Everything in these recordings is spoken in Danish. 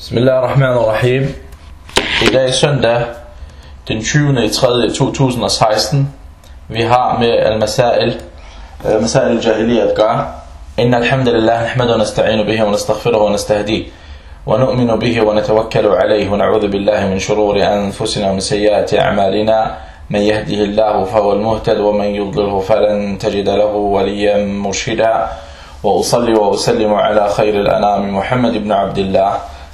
Bismillahirrahmanirrahim. I dag er søndag, den 20. i 3. 2016. Vi har med al-masail, masail al-jahiliya at gøre. إن الحمد لله نحمده ونستعين به ونستغفره ونستهديه ونؤمن به ونتوكل عليه ونعوذ بالله من شرور أنفسنا ومن سيئات أعمالنا من يهده الله فهو المهتد ومن يضلله فلن تجد له وليا مرشدا وأصلي وأسلم على خير الأنام محمد بن عبد الله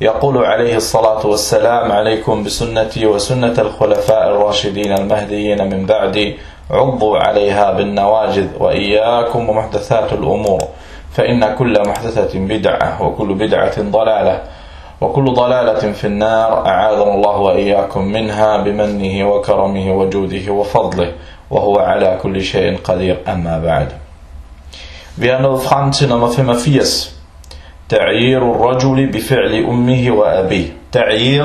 يقول عليه الصلاة والسلام عليكم بسنتي وسنة الخلفاء الراشدين المهديين من بعدي عضوا عليها بالنواجذ وإياكم ومحدثات الأمور فإن كل محدثة بدعة وكل بدعة ضلالة وكل ضلالة في النار أعاذنا الله وإياكم منها بمنه وكرمه وجوده وفضله وهو على كل شيء قدير أما بعد Vi er nået frem til nummer 85. Ta'ir rajuli bifa'li ummihi wa abi. Ta'ir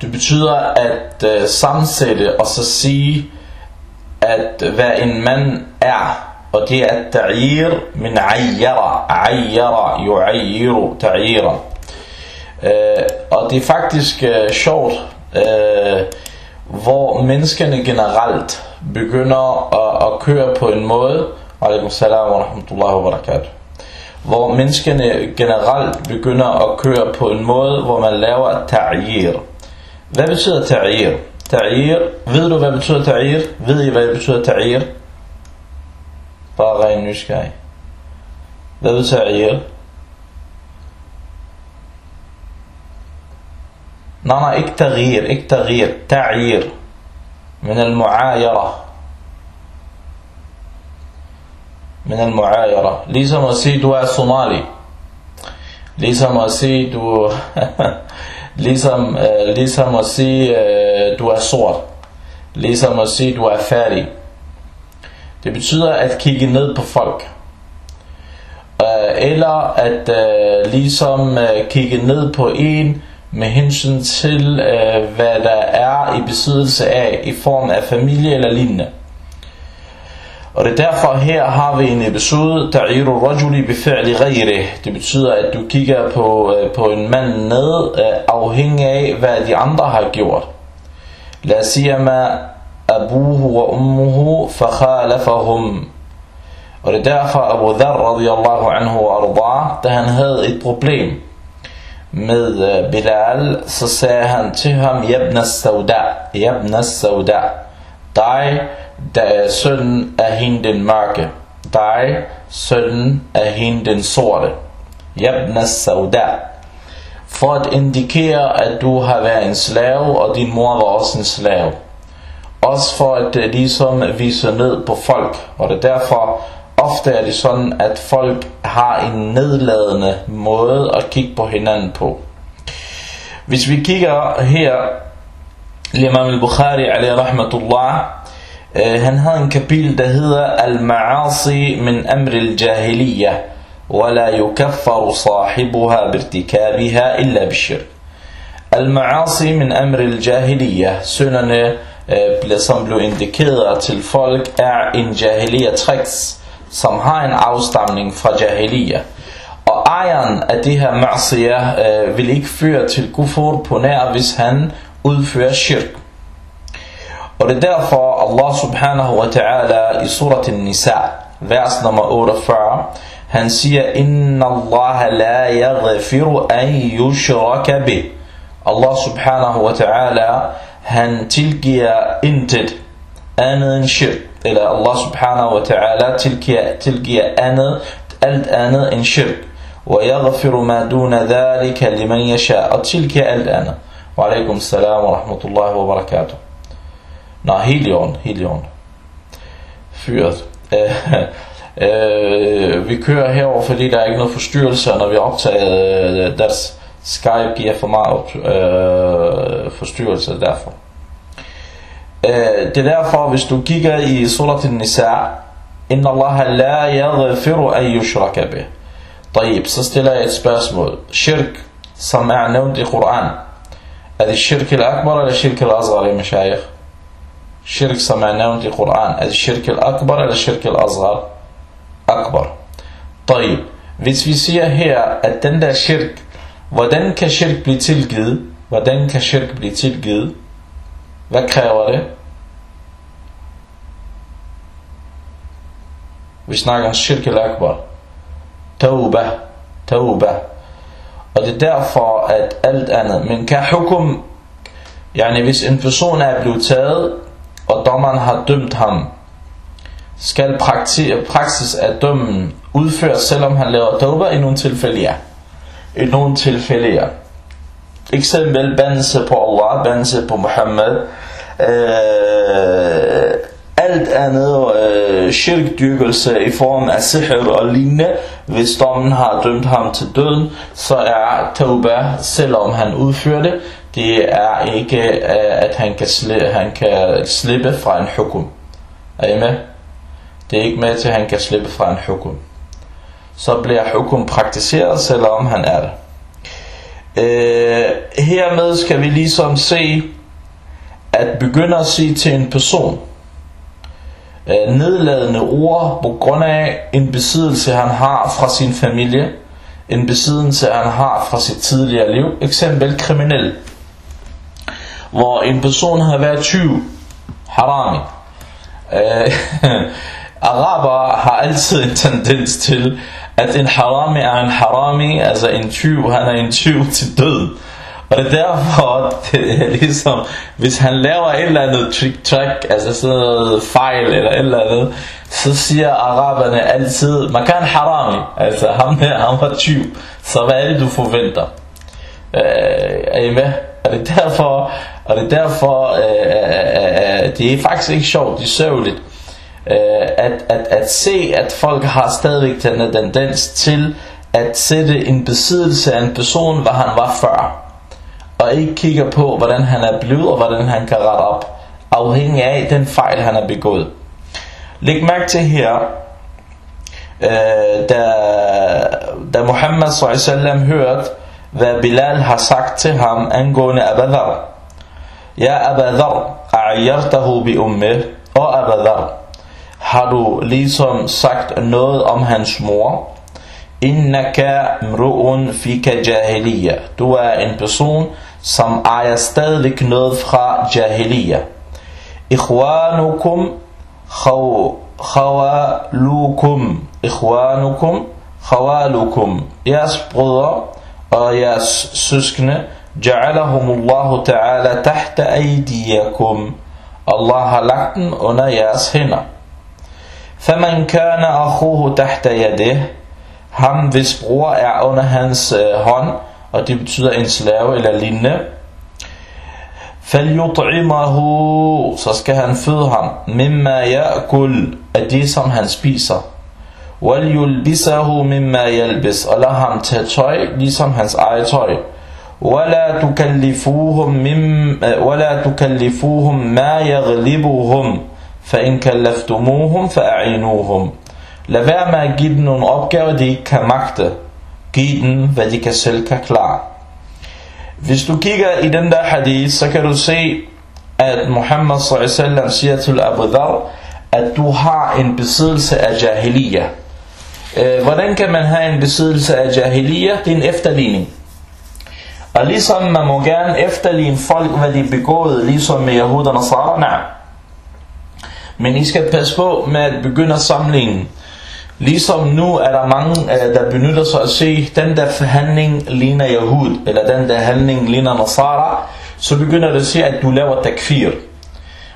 det betyder at uh, sammensætte og så sige at hvad en mand er. Og det er ta'ir min ayyara. Ayyara yu'ayyiru ta'ira. Uh, øh, og det er faktisk uh, sjovt, uh, hvor menneskene generelt begynder at, at køre på en måde, alaikum salam wa rahmatullahi wa barakatuh, hvor menneskene generelt begynder at køre på en måde, hvor man laver ta'ir. Hvad betyder ta'ir? Ta'ir, ved du hvad betyder ta'ir? Ved I hvad det betyder ta'ir? Bare ren nysgerrig. Hvad betyder ta'ir? Nej, nej, ikke ta'ir, ikke ta'ir, ta'ir. من men al muayara. Ligesom at sige, du er somali. Ligesom at sige, du... ligesom, øh, ligesom at sige, øh, du er sort. Ligesom at sige, du er fattig. Det betyder at kigge ned på folk. Øh, eller at øh, ligesom øh, kigge ned på en med hensyn til, øh, hvad der er i besiddelse af i form af familie eller lignende og det er derfor her har vi en episode Ta'iru rajuli bifi'li ghayrih. Det betyder at du kigger på, øh, på en mand ned øh, afhængig af hvad de andre har gjort. La at abuhu wa ummuhu fakhalafahum Og det er derfor Abu Dhar radiyallahu anhu arda da han havde et problem med øh, Bilal så sagde han til ham Jabna Sauda Jabna Sauda dig der er sønnen af hende den mørke. Dig, sønnen af hende den sorte. Jabna Sauda. For at indikere, at du har været en slave, og din mor var også en slave. Også for at det ligesom vise ned på folk. Og det er derfor, ofte er det sådan, at folk har en nedladende måde at kigge på hinanden på. Hvis vi kigger her, Imam al-Bukhari, alayhi rahmatullah, han havde en kapitel der hedder Al-Ma'asi min amri al-jahiliya ولا يكفر صاحبها بارتكابها إلا بالشرك Al-Ma'asi min amri al-jahiliya Sønderne øh, som blev indikeret til folk er en jahiliya tricks som har en afstamning fra jahiliya og ejeren af det her ma'siyah øh, vil ikke føre til kufur på nær hvis han udfører shirk og det er derfor Allah subhanahu wa ta'ala i surat al-Nisa, vers nummer 48, han siger, Inna Allah la yaghfiru an yushraka bih. Allah subhanahu wa ta'ala, han tilgiver intet andet end shirk. Eller Allah subhanahu wa ta'ala tilgiver, andet, alt andet end shirk. ويغفر ما دون ذلك لمن يشاء og tilgiver alt andet. Wa alaikum salam wa rahmatullahi wa barakatuh. Nå, helt i orden, helt i orden. Fyret. øh, vi kører herover, fordi der er ikke noget forstyrrelse, når vi optager øh, deres Skype giver for meget op, øh, øh, forstyrrelse derfor. Øh, det er derfor, hvis du kigger i surat al-Nisa, Inna Allah la yaghfiru an yushraka bih. طيب, så stiller jeg et spørgsmål. Shirk, som er nævnt i Koran, er det shirk al-akbar eller shirk al-azgar, i mashayikh? Shirk, som er nævnt i Koran, er det shirk al-akbar eller shirk al-azgar? Akbar. طيب, hvis vi siger her, at den der shirk, hvordan kan shirk blive tilgivet? Hvordan kan shirk blive tilgivet? Hvad kræver det? Vi snakker om shirk al-akbar. Tawbah. Tawbah. Og det er derfor, at alt andet. Men kan hukum, yani hvis en person er blevet taget, og dommeren har dømt ham, skal praksis af dømmen udføres, selvom han laver dober i nogle tilfælde, ja. I nogle tilfælde, ja. Eksempel bandelse på Allah, bandelse på Muhammad, øh, alt andet øh, shirkdyrkelse i form af sihr og lignende, hvis dommen har dømt ham til døden, så er tawbah, selvom han udfører det, det er ikke, øh, at han kan, sli- han kan slippe fra en hukum. Er I med? Det er ikke med til, at han kan slippe fra en hukum. Så bliver hukum praktiseret, selvom han er det. Øh, hermed skal vi ligesom se, at begynde at sige til en person, øh, nedladende ord på grund af en besiddelse han har fra sin familie, en besiddelse han har fra sit tidligere liv, eksempel kriminel, hvor en person har været tyv, harami. Øh, Araber har altid en tendens til, at en harami er en harami, altså en tyv, han er en tyv til død. Og det er derfor, det er ligesom, hvis han laver et eller andet trick-track, altså sådan noget fejl eller et eller andet, så siger araberne altid, man kan harami, altså ham der, han var tyv, så hvad er det du forventer? Øh, er I med? Og det er derfor, og det er derfor, øh, øh, øh, det er faktisk ikke sjovt, det er sørgeligt, øh, at, at, at se, at folk har stadigvæk den tendens til at sætte en besiddelse af en person, hvad han var før og ikke kigger på, hvordan han er blevet, og hvordan han kan rette op, afhængig af den fejl, han har begået. Læg mærke til her, øh, da, da Muhammad s.a.v. hørte, hvad Bilal har sagt til ham angående Abadar. Ja Abadar, a'yartahu bi ummih, og Abadar, har du ligesom sagt noget om hans mor? Innaka mru'un fika jahiliya. Du er en person, som ejer stadigvæk noget fra jahiliya. Ikhwanukum khawalukum. Ikhwanukum khawalukum. Jeres brødre og jeres søskende ja'alahumullahu ta'ala tahta aydiyakum. Allah har lagt den under jeres hænder. فمن كان أخوه تحت يده ham hvis bror er under hans øh, hånd og det betyder en slave eller lignende. فَلْيُطْعِمَهُ Så skal han føde ham. مِمَّا يَأْكُلْ Af det som han spiser. وَلْيُلْبِسَهُ مِمَّا يَلْبِسْ Og lad ham tage tøj, ligesom hans eget tøj. ولا تكلفوهم مم ولا تكلفوهم ما يغلبهم فإن كلفتموهم فأعينوهم Lad være med at give dem nogle opgaver, de ikke kan magte. Giv dem, hvad de kan selv kan klare. Hvis du kigger i den der hadith, så kan du se, at Muhammad s.a.v. siger til Abu Dhar, at du har en besiddelse af jahiliya. Hvordan kan man have en besiddelse af jahiliya? Det er en efterligning. Og ligesom man må gerne efterligne folk, hvad de begået, ligesom med Yahud og Nasara. Men I skal passe på med at begynde at sammenligne. Ligesom nu er der mange, øh, der benytter sig at se, den der forhandling ligner Yahud, eller den der handling ligner Nasara, så begynder det at se, at du laver takfir.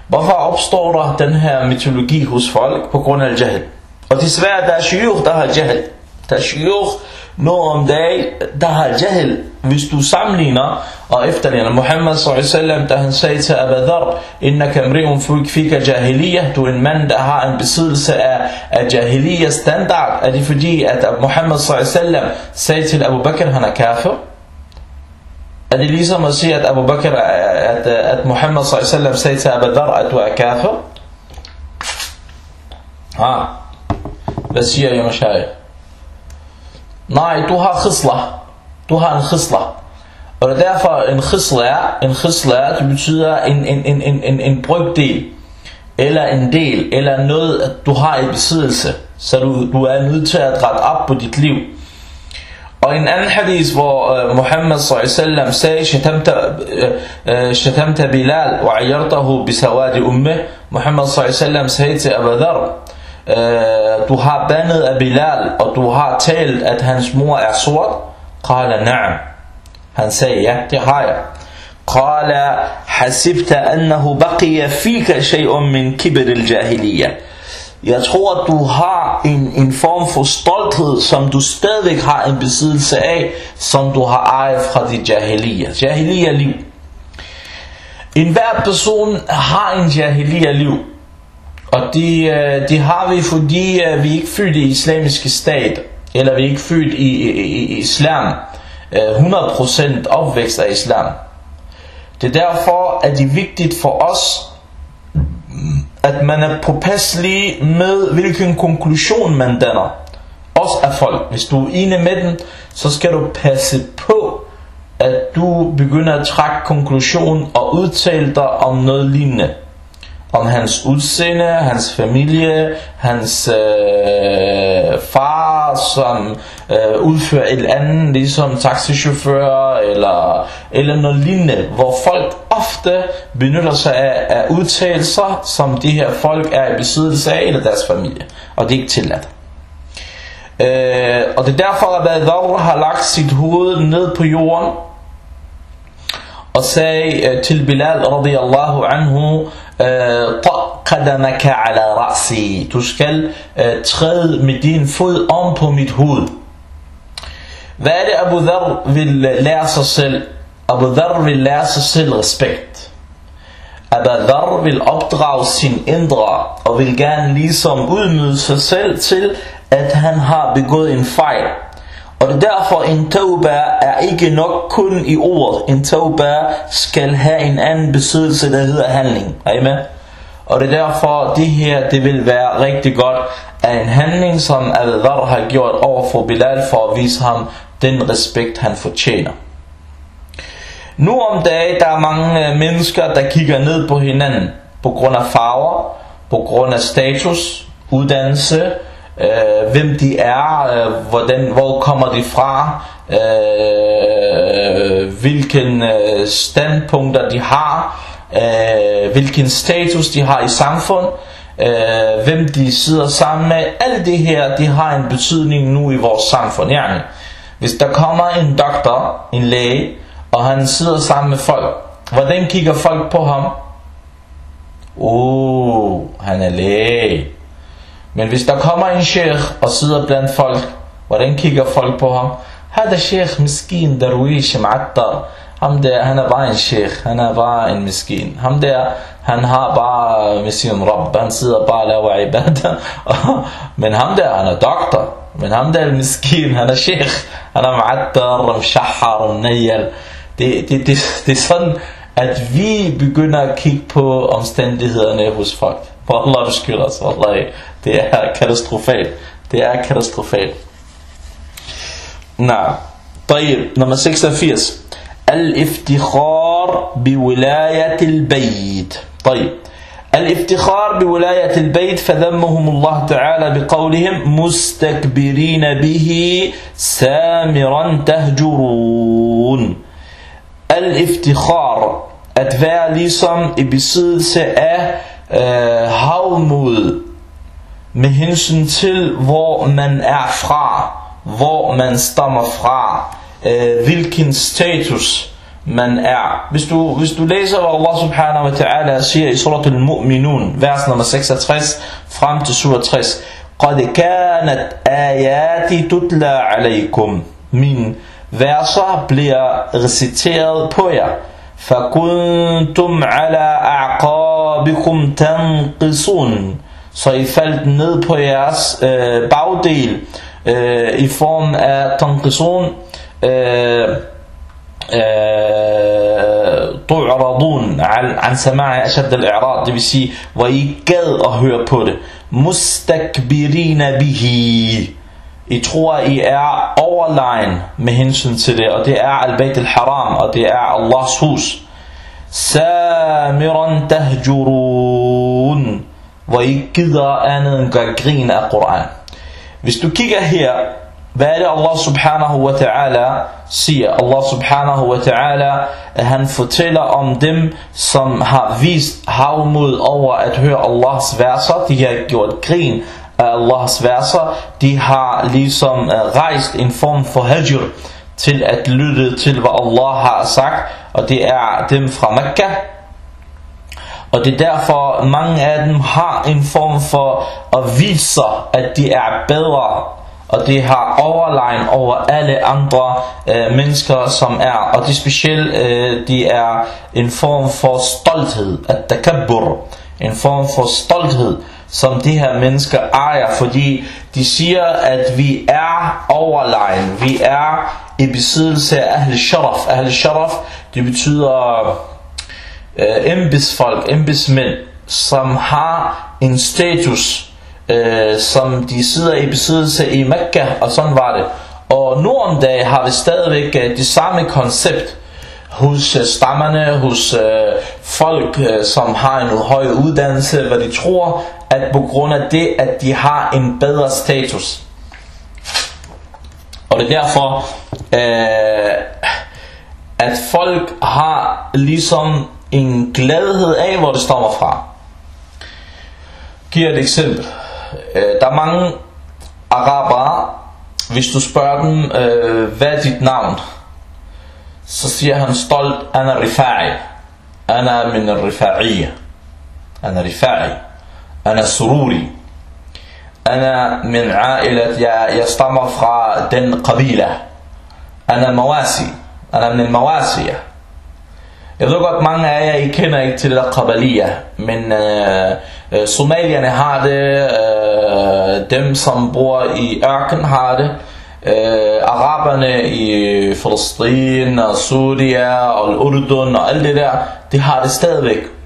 Hvorfor opstår der den her mytologi hos folk? På grund af jahil. Og desværre, der er shiyukh, der har jahil. Der er shiyukh, nu om dagen, der har jahil. Hvis du sammenligner og efterligner Muhammad s.a.v. da han sagde til Abu Dhar, Innaka mri'un fika jahiliya, du er en mand, der har en besiddelse af, af jahiliya standard. Er det fordi, at Muhammad s.a.v. sagde til Abu Bakr, han er kafir? Er det ligesom at sige, at Abu Bakr, at, at Muhammad sallallahu sagde til Abu Dhar, at du er kafir? Ha. Nej, du har khisla. Du har en khisla. Og det er derfor en khisla er, en khisla er, det betyder en, en, en, en, en, en brygdel, eller en del, eller noget, du har i besiddelse, så du, du er nødt til at rette op på dit liv. Og en anden hadith, hvor uh, Muhammad s.a.v. sagde, shatamta, uh, Bilal, wa ayartahu bisawadi umme. Muhammad s.a.v. sagde til Abu Dhar, øh, du har bandet af Bilal, og du har talt, at hans mor er sort? Qala na'am. Han sagde, ja, det har jeg. Qala hasibta annahu baqiya fika shay'un min kibr al-jahiliya. Jeg tror, at du har en, en form for stolthed, som du stadig har en besiddelse af, som du har ejet fra dit jahiliya. Jahiliya-liv. En hver person har en jahiliya-liv. Og det øh, de har vi, fordi øh, vi er ikke født i islamiske stat, eller vi er ikke født i, i, i islam. Øh, 100% opvækst af islam. Det er derfor, at det er vigtigt for os, at man er påpasselig med, hvilken konklusion man danner. Også af folk. Hvis du er enig med den, så skal du passe på, at du begynder at trække konklusion og udtale dig om noget lignende om hans udseende, hans familie, hans øh, far, som øh, udfører et andet, ligesom taxichauffør eller, eller noget lignende, hvor folk ofte benytter sig af, af udtalelser, som de her folk er i besiddelse af, eller deres familie, og det er ikke tilladt. Øh, og det er derfor, at Badr har lagt sit hoved ned på jorden, og sagde øh, til Bilal radiyallahu anhu, Øh, qadamaka ala ra'si. Du skal øh, træde med din fod om på mit hoved. Hvad er det Abu Dhar vil øh, lære sig selv? Abu Dhar vil lære sig selv respekt. Abu Dhar vil opdrage sin indre og vil gerne ligesom udmyde sig selv til, at han har begået en fejl. Og det er derfor, en tauba er ikke nok kun i ordet. En tauba skal have en anden besiddelse, der hedder handling. Er I med? Og det er derfor, det her det vil være rigtig godt af en handling, som Al-Dhar har gjort over for Bilal, for at vise ham den respekt, han fortjener. Nu om dagen, der er mange øh, mennesker, der kigger ned på hinanden på grund af farver, på grund af status, uddannelse, øh, hvem de er, øh, hvordan, hvor kommer de fra, øh, hvilken øh, standpunkter de har, øh, hvilken status de har i samfund, øh, hvem de sidder sammen med. Alt det her, det har en betydning nu i vores samfund. Ja. hvis der kommer en doktor, en læge, og han sidder sammen med folk, hvordan kigger folk på ham? Uh, han er læge. Men hvis der kommer en sheikh og sidder blandt folk, hvordan kigger folk på ham? Hada sheikh miskin, darwish, ma'attar. Ham der, han er bare en sheikh, han er bare en miskin. Ham der, han har bare med sin rabb, han sidder bare og laver ibadah. Men ham der, han er doktor. Men ham der er miskin, han er sheikh, han er ma'attar, mshahar, mnayal. Det, det, det, det er sådan, at vi begynder at kigge på omstændighederne hos folk. Wallah, du skylder os, altså. wallahi. Det er katastrofalt. Det er katastrofalt. Nej. طيب, nummer 86. الافتخار بولاية البيت طيب الافتخار بولاية البيت فذمهم الله تعالى بقولهم مستكبرين به سامرا تهجرون الافتخار at være ligesom i besiddelse af havmod med hensyn til hvor man er fra, hvor man stammer fra, øh, hvilken status man er. Hvis du, hvis du læser, hvad Allah subhanahu wa ta'ala siger i surat al-Mu'minun, vers nummer 66 frem til 67, قَدْ كَانَتْ آيَاتِ تُتْلَى عَلَيْكُمْ Min verser bliver reciteret på jer. فَكُنْتُمْ عَلَى أَعْقَابِكُمْ تَنْقِصُونَ Så I faldt ned på jeres øh, bagdel øh, i form af tanqison, øh, تعرضون عن, عن سماع أشد الإعراض det vil sige hvor I gad at høre på det mustakbirina bihi I tror I er overlegen med hensyn til det og det er al-Bayt al-Haram og det er Allahs hus samiran tahjurun hvor I gider andet end gør grin af Koran hvis du kigger her hvad er det Allah subhanahu wa ta'ala siger? Allah subhanahu wa ta'ala, han fortæller om dem, som har vist havmod over at høre Allahs verser. De har gjort grin af Allahs verser. De har ligesom øh, rejst en form for hajr til at lytte til, hvad Allah har sagt. Og det er dem fra Mekka. Og det er derfor, mange af dem har en form for at vise sig, at de er bedre. Og det har overlegen over alle andre øh, mennesker, som er, og det specielt, øh, de er en form for stolthed, at takabbur, en form for stolthed, som de her mennesker ejer, fordi de siger, at vi er overlegen, vi er i besiddelse af ahl sharaf. Ahl sharaf, det betyder øh, embedsfolk, embedsmænd, som har en status, øh, som de sidder i besiddelse i Mekka, og sådan var det. Og nu om dagen har vi stadigvæk øh, det samme koncept hos øh, stammerne, hos øh, folk, øh, som har en høj uddannelse, hvor de tror, at på grund af det, at de har en bedre status. Og det er derfor, øh, at folk har ligesom en gladhed af, hvor det stammer fra. Giver et eksempel. Øh, der er mange arabere, hvis du spørger dem, øh, hvad er dit navn? Så siger han stolt, Anna Rifa'i. Anna min Rifa'i. Anna Rifa'i. Anna Sururi. Anna min ailat, jeg, stammer fra den qabila. Anna Mawasi. Anna min Mawasiya. Jeg ved godt, mange af jer I kender ikke til det der Qabalia, men øh, øh, somalierne har det, øh, dem som bor i ørken har det, øh, araberne i Palestine og Syria og Urdun og alt det der, de har det stadigvæk.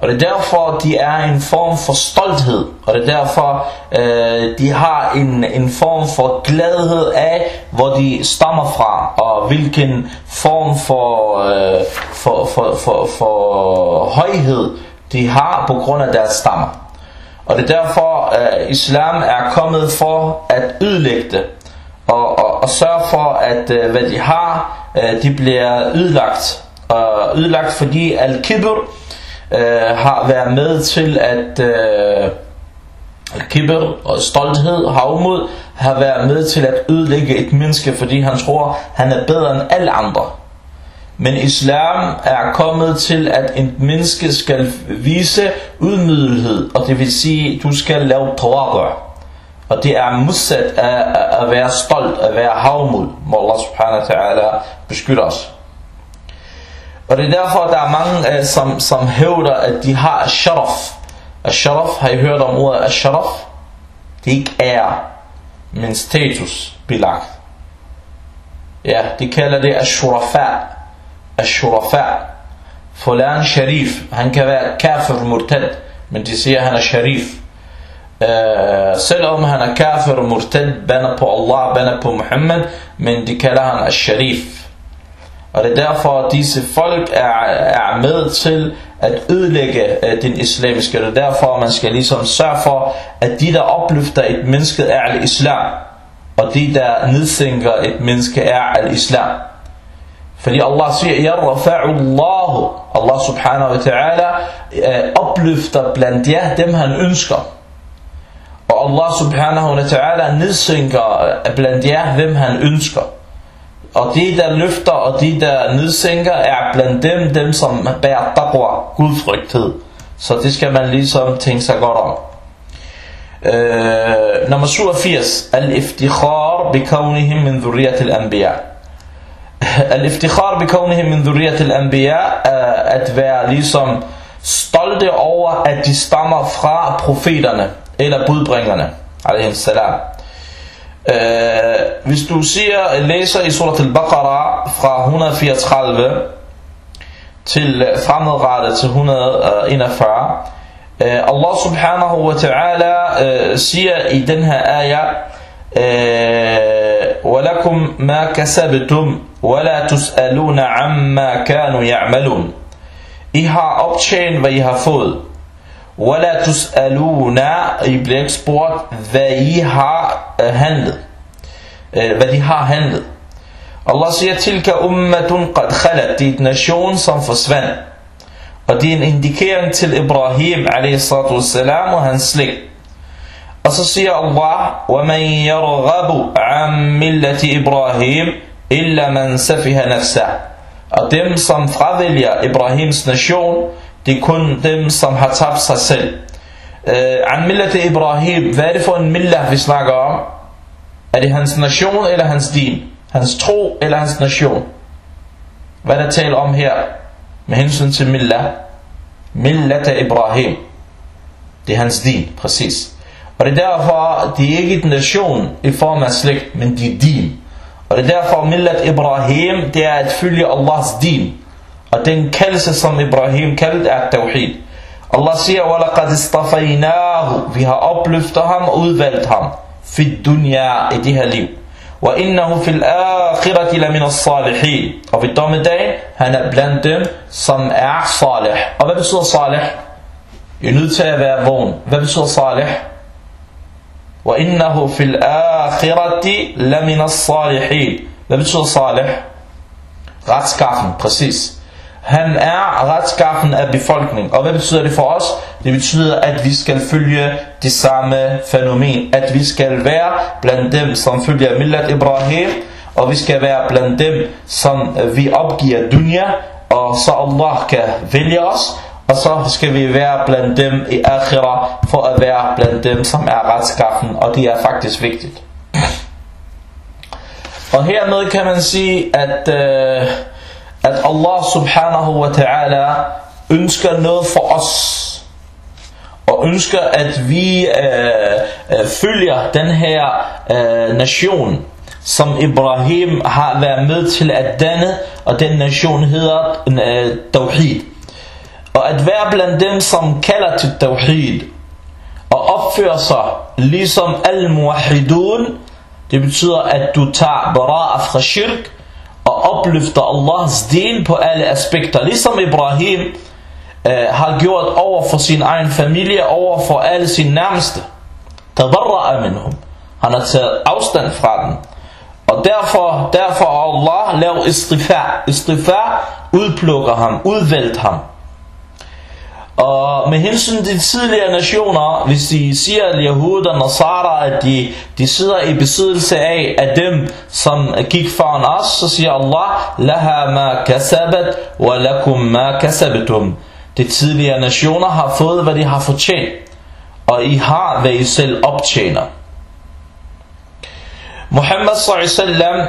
Og det er derfor, de er en form for stolthed. Og det er derfor, øh, de har en, en form for glædhed af, hvor de stammer fra. Og hvilken form for, øh, for, for, for, for højhed de har på grund af deres stammer. Og det er derfor, øh, islam er kommet for at ødelægge det. Og, og, og sørge for, at øh, hvad de har, øh, de bliver ødelagt. Og ødelagt fordi al-kibr, øh, har været med til at øh, kibber og stolthed og havmod har været med til at ødelægge et menneske, fordi han tror, han er bedre end alle andre. Men islam er kommet til, at en menneske skal vise ydmyghed, og det vil sige, du skal lave tawadr. Og det er modsat af at være stolt, at være havmod. Må Allah subhanahu wa ta'ala beskytte os. Og det er derfor, der er mange, øh, som, som hævder, at de har asharaf. Asharaf, har I hørt om ordet asharaf? Det er ikke ære, men status belagt. Ja, de kalder det al-shurafa. Al-shurafa. Fulan sharif, han kan være kafir murtad, men de siger, han er sharif. Uh, selvom han er kafir og murtad, bander på Allah, bander på Muhammad, men de kalder han al-sharif. Og det er derfor, at disse folk er, er med til at ødelægge uh, den islamiske. Det er derfor, at man skal ligesom sørge for, at de, der opløfter et menneske, er al-islam. Og de, der nedsænker et menneske, er al-islam. Fordi Allah siger, يَرْفَعُ اللَّهُ Allah subhanahu wa ta'ala uh, opløfter blandt jer dem, han ønsker. Og Allah subhanahu wa ta'ala nedsænker blandt jer, hvem han ønsker. Og de der løfter og de der nedsænker er blandt dem, dem som bærer taqwa, gudfrygthed. Så det skal man ligesom tænke sig godt om. Øh, nummer 87. Al-iftikhar bikawnihim min dhurriyat al-anbiya. Al-iftikhar bikawnihim min dhurriyat al-anbiya øh, at være ligesom stolte over, at de stammer fra profeterne eller budbringerne. Alayhi salam. Øh, hvis du siger, læser i surat al-Baqarah fra 134 til fremadrettet til 141, øh, Allah subhanahu wa ta'ala øh, siger i den her ayah, ولكم ما كسبتم ولا تسألون عما كانوا يعملون I har optjent, hvad I har fået. ولا تسألون I bliver ikke spurgt, hvad I har handlet. Hvad de har handlet. Allah siger, tilka ummatun qad khalat. Det er et nation, som forsvandt. Og det er en indikering til Ibrahim a.s. og hans slægt. Og så siger Allah, وَمَنْ يَرْغَبُ عَنْ مِلَّةِ إِبْرَاهِيمِ إِلَّا مَنْ سَفِهَ نَفْسَهِ Og dem, som fravælger Ibrahims nation, det er kun dem, som har tabt sig selv. Uh, an millat Ibrahim, hvad er det for en millah, vi snakker om? Er det hans nation eller hans din? Hans tro eller hans nation? Hvad er der tale om her med hensyn til millah? Millat Ibrahim. Det er hans din, præcis. Og det er derfor, de er ikke et nation i form af slægt, men de er din. Og det er derfor, millat Ibrahim, det er at følge Allahs din. Og den kaldelse, som Ibrahim kaldte, er tawhid. Allah siger, وَلَقَدْ اسْتَفَيْنَاهُ Vi har opløftet ham og udvalgt ham. Fi dunya i det her liv. وَإِنَّهُ فِي الْآخِرَةِ لَمِنَ الصَّالِحِينَ Og ved dommedagen, han er blandt dem, som er salih. Og hvad betyder salih? I er nødt til at være vågen. Hvad betyder salih? وإنه في الآخرة لمن الصالحين Hvad betyder salih? Retskaffen, præcis. Han er retskaffen af befolkningen. Og hvad betyder det for os? Det betyder, at vi skal følge det samme fænomen. At vi skal være blandt dem, som følger Millat Ibrahim. Og vi skal være blandt dem, som vi opgiver dunya. Og så Allah kan vælge os. Og så skal vi være blandt dem i akhira for at være blandt dem, som er retskaffen, og det er faktisk vigtigt. Og hermed kan man sige, at, Øh, at Allah subhanahu wa ta'ala ønsker noget for os. Og ønsker, at vi øh, øh, følger den her øh, nation, som Ibrahim har været med til at danne, og den nation hedder øh, Tawhid. Og at være blandt dem, som kalder til tawhid, og opfører sig ligesom al-muwahidun, det betyder, at du tager bara'a fra shirk, og opløfter Allahs din på alle aspekter. Ligesom Ibrahim øh, har gjort over for sin egen familie, over for alle sine nærmeste. Tadarra'a minhum. Han har taget afstand fra dem. Og derfor, derfor Allah lav istifa. Istifa udplukker ham, udvælgt ham. Og med hensyn til de tidligere nationer, hvis de siger, at Yahud og Nasara, at de, de sidder i besiddelse af, af dem, som gik foran os, så siger Allah, Laha ma kasabat, wa lakum ma kasabatum. De tidligere nationer har fået, hvad de har fortjent, og I har, hvad I selv optjener. Muhammad sallallahu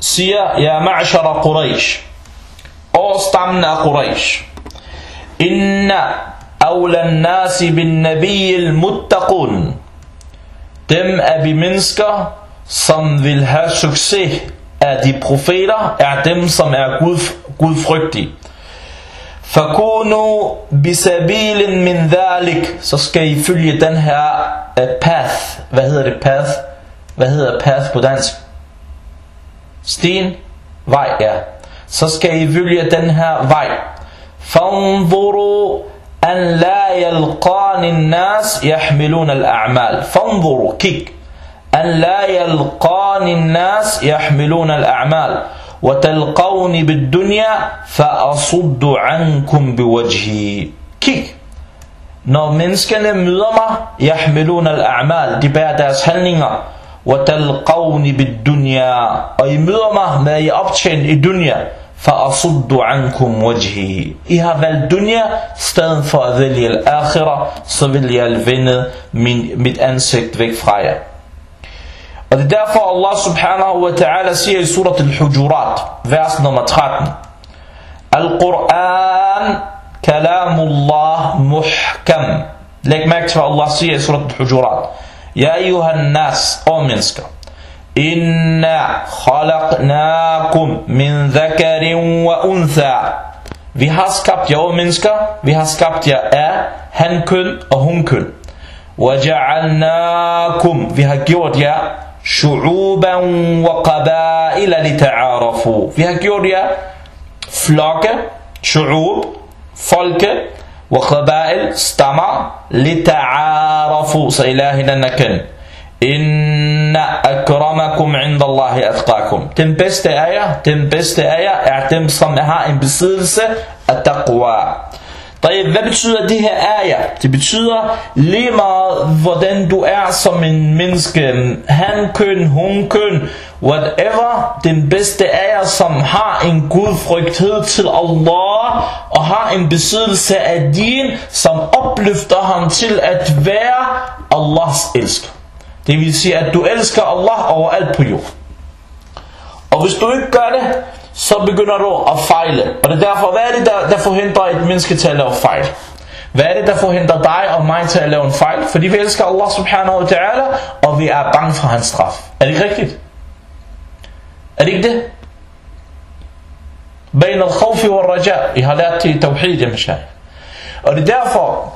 siger, Ja ma'ashara Quraysh, og stammen af Quraysh, Inna awlan nasi bin nabiyil muttaqun. Dem af de mennesker, som vil have succes af de profeter, er dem, som er Gud, gudfrygtige. Fakunu bisabilin min dhalik. Så skal I følge den her uh, path. Hvad hedder det path? Hvad hedder path på dansk? Sten? Vej, ja. Så skal I følge den her vej. فانظروا أن لا يلقاني الناس يحملون الأعمال. فانظروا كيك أن لا يلقاني الناس يحملون الأعمال. وتلقوني بالدنيا فأصد عنكم بوجهي. كيك Når menneskene møder mig, yahmilun al-a'mal, de bærer deres handlinger, وَتَلْقَوْنِ بِالدُّنْيَا Og I møder mig med at I optjent i dunya, فأصد عنكم وجهي I har valgt dunya stedet for at vælge al-akhirah så vil jeg vende min, mit ansigt væk fra jer og det er derfor Allah subhanahu wa ta'ala siger i surat al-hujurat vers nummer 13 Al-Quran kalamullah muhkam Læg mærke til hvad Allah siger i surat al-hujurat Ja ayuhan nas, o mennesker Khalaqnakum min dhakarin wa untha. Vi har skabt jer mennesker, vi har skabt jer af hankøn og hunkøn. وجعلناكم vi har gjort jer شعوبا وقبائل لتعارفوا vi har gjort jer flokke شعوب folke وقبائل stammer لتعارفوا så ilahina kan Inna akramakum indallahi atqakum. Den bedste af jer, den bedste af jer er dem, som har en besiddelse af taqwa. Hvad betyder det her ayah? Det betyder lige meget, hvordan du er som en menneske. Han køn, hun køn, whatever. Den bedste af som har en gudfrygthed til Allah, og har en besiddelse af din, som opløfter ham til at være Allahs elsker. Det vil sige, at du elsker Allah overalt på jord. Og hvis du ikke gør det, så begynder du at fejle. Og det er derfor, hvad er det, der, der forhindrer et menneske til at lave fejl? Hvad er det, der forhindrer dig og mig til at lave en fejl? Fordi vi elsker Allah subhanahu wa ta'ala, og vi er bange for hans straf. Er det ikke rigtigt? Er det ikke det? Bain al-khawfi wa raja I har lært til tawhid, ja mashayikh. Og det er derfor,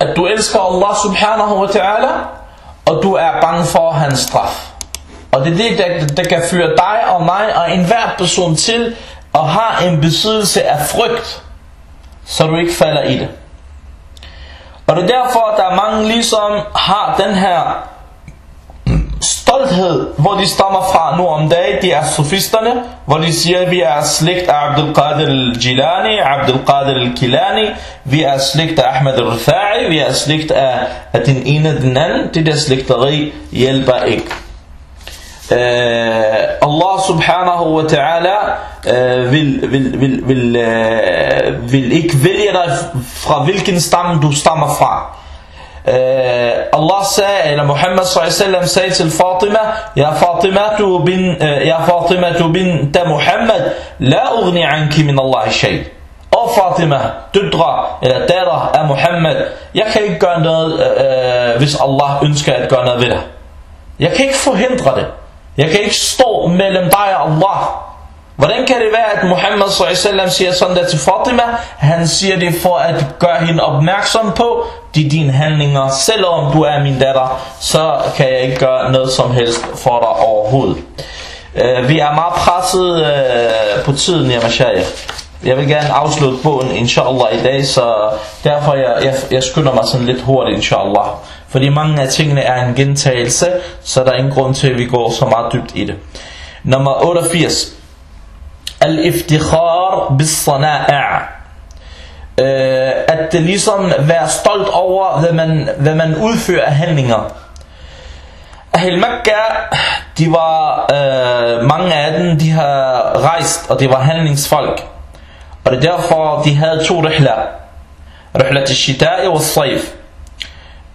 at du elsker Allah subhanahu wa ta'ala, og du er bange for hans straf. Og det er det, der, der kan føre dig og mig og enhver person til at have en besiddelse af frygt, så du ikke falder i det. Og det er derfor, at der er mange ligesom har den her stolthed, hvor de stammer fra nu om dagen, de er sofisterne, hvor de siger, at vi er slægt af Abdul Qadir al-Jilani, Abdul Qadir al-Kilani, vi er slægt af Ahmed al-Rufai, vi er slægt af, af den ene den anden, det der slægteri hjælper ikke. Uh, Allah subhanahu wa ta'ala uh, vil, vil, vil, vil, uh, vil ikke vælge dig fra hvilken stamme du stammer fra. Øh, Allah sagde, eller Muhammad sallallahu sagde til Fatima, Ja Fatima tu bin, øh, uh, ja Fatima tu bin da Muhammad, la ugni anki min Allah shay. Og Fatima, døtre eller datter af Muhammad, jeg kan ikke gøre noget, uh, hvis Allah ønsker at gøre noget ved dig. Jeg kan ikke forhindre det. Jeg kan ikke stå mellem dig og Allah. Hvordan kan det være, at Muhammad s.a.v. siger sådan der til Fatima? Han siger det for at gøre hende opmærksom på de dine handlinger. Selvom du er min datter, så kan jeg ikke gøre noget som helst for dig overhovedet. Uh, vi er meget presset uh, på tiden, ja, Mashayah. Jeg vil gerne afslutte bogen, inshallah, i dag, så derfor jeg, jeg, jeg skynder mig sådan lidt hurtigt, inshallah. Fordi mange af tingene er en gentagelse, så der er ingen grund til, at vi går så meget dybt i det. Nummer 88. Al-iftikhar bis-sana'a. Øh, at ligesom være stolt over, hvad man, hvad man udfører af handlinger. Ahl Makkah, de var, øh, mange af dem, de har rejst, og det var handlingsfolk. Og det er derfor, de havde to rihla. Rihla til shita'i og saif.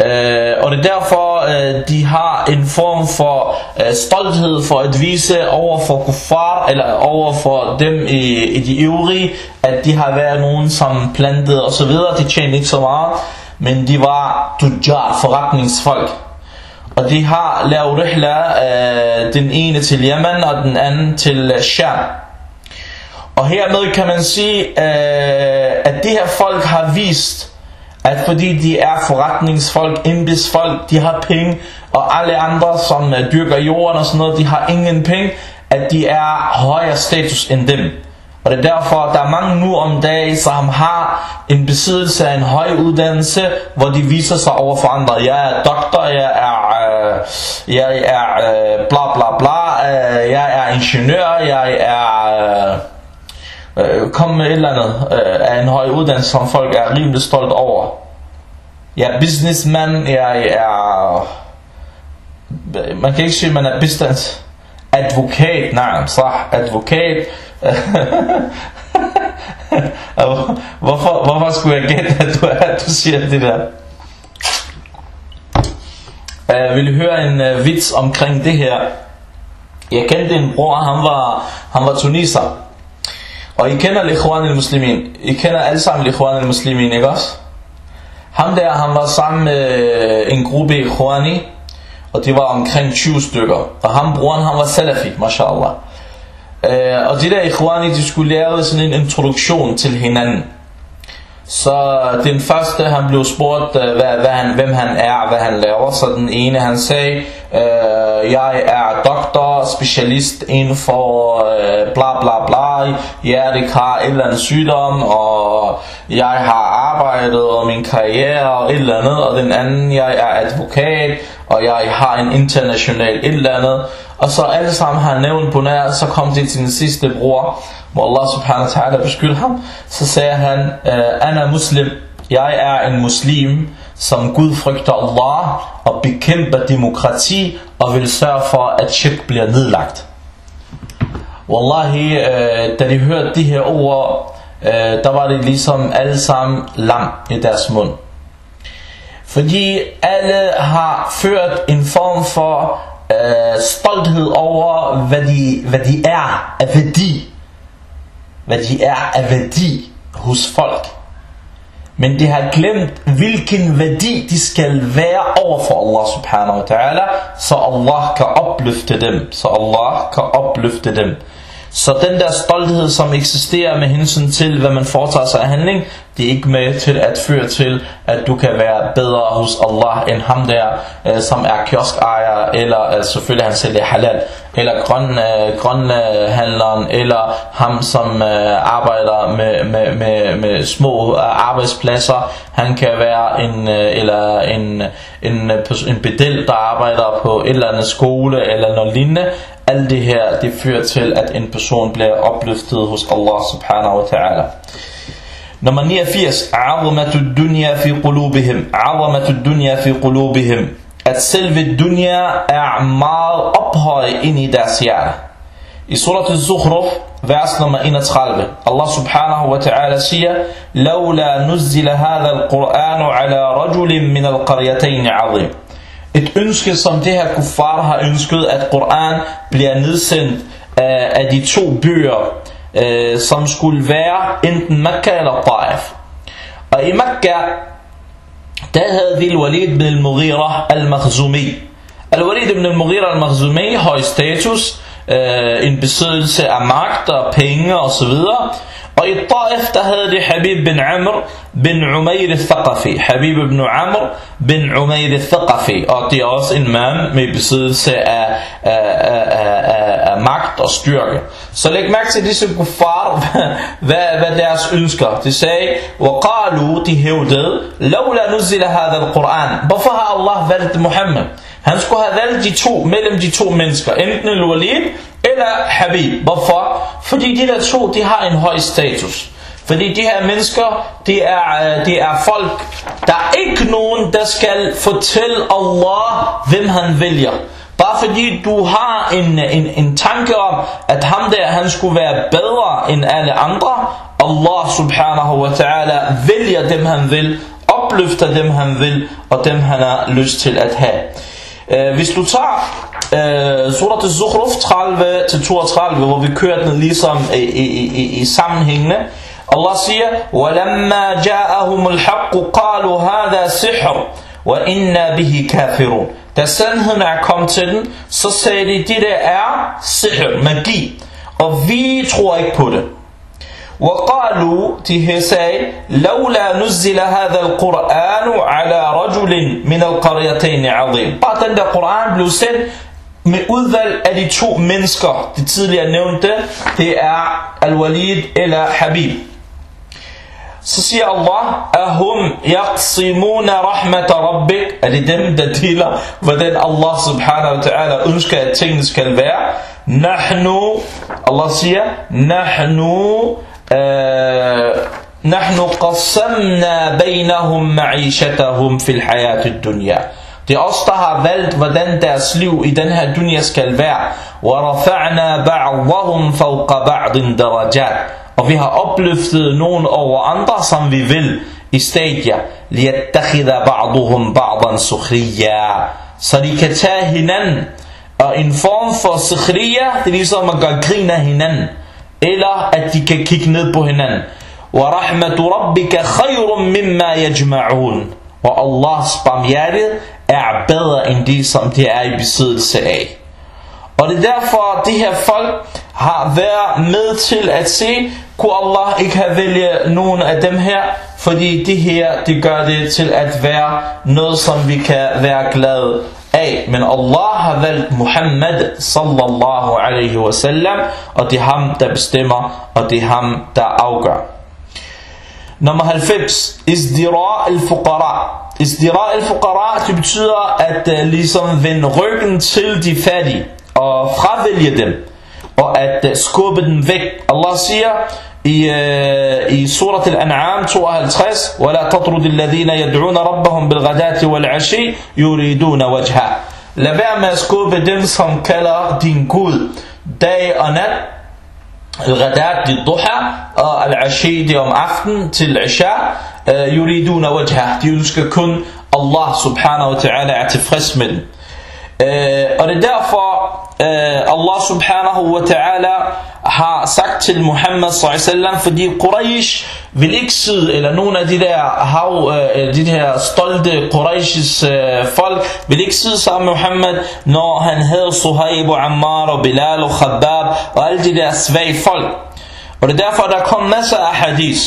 Øh, og det er derfor, øh, de har en form for øh, stolthed for at vise over for kuffar, eller over for dem i, i de øvrige, at de har været nogen som plantede og så videre. De tjente ikke så meget, men de var tujjar, forretningsfolk. Og de har lavet rihla, øh, den ene til Yemen og den anden til øh, Sham. Og hermed kan man sige, øh, at de her folk har vist, at fordi de er forretningsfolk, embedsfolk, de har penge, og alle andre som øh, dyrker jorden og sådan noget, de har ingen penge, at de er højere status end dem. Og det er derfor, der er mange nu om dagen, som har en besiddelse af en høj uddannelse, hvor de viser sig over for andre. Jeg er doktor, jeg er, øh, jeg er øh, bla bla bla, øh, jeg er ingeniør, jeg er... Øh, øh, kom med et eller andet øh, af en høj uddannelse, som folk er rimelig stolt over. Jeg er businessman, jeg er... Man kan ikke sige, at man er business advokat, nej, så advokat. hvorfor, hvorfor skulle jeg gætte, at du, at du siger det der? Øh, jeg ville høre en øh, vits omkring det her. Jeg kendte en bror, han var, han var tuniser. Og I kender Likhwan al-Muslimin. I kender alle sammen Likhwan al-Muslimin, ikke også? Ham der, han var sammen med øh, en gruppe i Khwani, og de var omkring 20 stykker. Og ham, broren, han var salafi, mashallah. Øh, og de der ikhwani, de skulle lave sådan en introduktion til hinanden. Så den første, han blev spurgt, øh, hvad, hvad han, hvem han er, hvad han laver. Så den ene, han sagde, øh, jeg er doktor, specialist inden for øh, bla bla bla. Jeg har et eller andet sygdom, og jeg har arbejdet og min karriere og et eller andet. Og den anden, jeg er advokat, og jeg har en international et eller andet. Og så alle sammen har nævnt på nær, så kom det til den sidste bror, hvor Allah subhanahu wa ta'ala beskyldte ham. Så sagde han, eh, øh, Anna muslim, jeg er en muslim, som Gud frygter Allah og bekæmper demokrati og vil sørge for, at shirk bliver nedlagt. Wallahi, øh, da de hørte de her ord, øh, der var det ligesom alle sammen lam i deres mund. Fordi alle har ført en form for øh, stolthed over, hvad de, hvad de er af værdi. Hvad de er af værdi hos folk. Men de har glemt, hvilken værdi de skal være over for Allah subhanahu wa ta'ala, så Allah kan opløfte dem. Så Allah kan opløfte dem. Så den der stolthed, som eksisterer med hensyn til, hvad man foretager sig af handling, det er ikke med til at føre til, at du kan være bedre hos Allah end ham der, øh, som er kioskejer, eller øh, selvfølgelig han sælger halal, eller grøn, øh, grønhandleren, eller ham som øh, arbejder med, med, med, med små øh, arbejdspladser. Han kan være en, øh, eller en, en, en bedel, der arbejder på et eller andet skole, eller noget lignende. Alt det her, det fører til, at en person bliver opløftet hos Allah subhanahu wa ta'ala. Nummer 89. Azamatu dunya fi qulubihim. Azamatu dunya fi qulubihim. At selve dunya er meget ophøjet ind i deres hjerte. I surat al-Zukhruf, vers nummer 31, Allah subhanahu wa ta'ala siger, لولا نزل هذا القرآن على رجل من القريتين عظيم. Et ønske, som det her kuffar har ønsket, at Koran bliver nedsendt af de to byer, øh, som skulle være enten Mekka eller Taif. Og i Mekka, der havde vi Al-Walid ibn al-Mughira al-Makhzumi. Al-Walid ibn al-Mughira al-Makhzumi høj status, øh, en besiddelse af magt og penge osv. Der havde de Habib bin Amr bin Umayr al-Thaqafi. Habib ibn Amr bin Umayr al-Thaqafi. Og det er også en mand med besiddelse af, af, af, af, af magt og styrke. Så læg mærke til disse kuffar, hvad, hvad deres ønsker. De sagde, وقالوا, de hævdede, لولا نزل هذا القرآن. Hvorfor har Allah valgt Muhammad? Han skulle have valgt de to, mellem de to mennesker, enten al-Walid eller Habib. Hvorfor? Fordi de der to, de har en høj status. Fordi de her mennesker, det er, øh, det er folk, der er ikke nogen, der skal fortælle Allah, hvem han vælger. Bare fordi du har en, en, en tanke om, at ham der, han skulle være bedre end alle andre. Allah subhanahu wa ta'ala vælger dem, han vil, opløfter dem, han vil, og dem, han har lyst til at have. Uh, hvis du tager uh, surat al-Zukhruf 30-32, hvor vi kører den ligesom i, i, i, i sammenhængende, Allah siger, وَلَمَّا جَاءَهُمُ الْحَقُّ قَالُوا هَذَا سِحْرٌ وَإِنَّا بِهِ كَافِرُونَ Da sandheden er kommet til den, så sagde de, det der er sihr, magi, og vi tror ikke på det. وقالوا تهسي لولا نزل هذا القرآن على رجل من القريتين عظيم. قاتل ده قرآن بلوسين من أذل ألي تشو منسكة تتصلي أن يونت تي الوليد إلى حبيب. سسي الله أهم يقسمون رحمة ربك؟ ألي دم دديلة ودن الله سبحانه وتعالى أنشك تينسك البيع. نحن الله سيا نحن نحن قسمنا بينهم معيشتهم في الحياة الدنيا Det er os, der har valgt, hvordan deres liv i den her dunya skal være. وَرَفَعْنَا بَعْضَهُمْ فَوْقَ بَعْضٍ دَرَجَاتٍ Og vi har opløftet nogen over andre, som vi vil, i stadier. لِيَتَّخِذَ بَعْضُهُمْ بَعْضًا سُخْرِيًّا Så de kan tage hinanden. Og en form for sukhriya, det er ligesom at gøre grin af hinanden. Eller at de kan kigge ned på hinanden. وَرَحْمَةُ رَبِّكَ خَيْرٌ مِمَّا يَجْمَعُونَ Og Allahs barmhjertighed er bedre end de, som de er i besiddelse af. Og det er derfor, at de her folk har været med til at se, kunne Allah ikke have vælge nogen af dem her, fordi det her, det gør det til at være noget, som vi kan være glade af. Men Allah har valgt Muhammad sallallahu alaihi wasallam, og det er ham, der bestemmer, og det er ham, der afgør. Nummer 90. Izdira al-fuqara. Izdira al-fuqara, det betyder at uh, ligesom vende ryggen til de fattige og fravælge dem og at uh, skubbe dem væk. Allah siger i, uh, surat al-An'am 52 وَلَا تَطْرُدِ الَّذِينَ يَدْعُونَ رَبَّهُم بِالْغَدَاةِ وَالْعَشِي يُرِيدُونَ وَجْهَا Lad være med at skubbe dem, som kalder din Gud dag og nat. Al-Ghadat til duha, og Al-Ashi det om aftenen til Isha. Yuriduna wajha. De ønsker kun Allah subhanahu wa ta'ala er tilfreds med dem. Og det er derfor, Allah subhanahu wa ta'ala har sagt til Muhammad sallallahu fordi Quraysh vil ikke sidde, eller nogle af de der hav, de der stolte Qurayshs folk, vil ikke sidde sammen med Muhammad, når han havde Suhaib og Ammar og Bilal og Khabbab og alle de der svage folk. Og det er derfor, der kom masser af hadith.